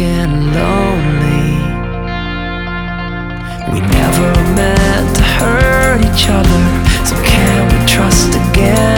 and lonely. We never meant to hurt each other, so can we trust again?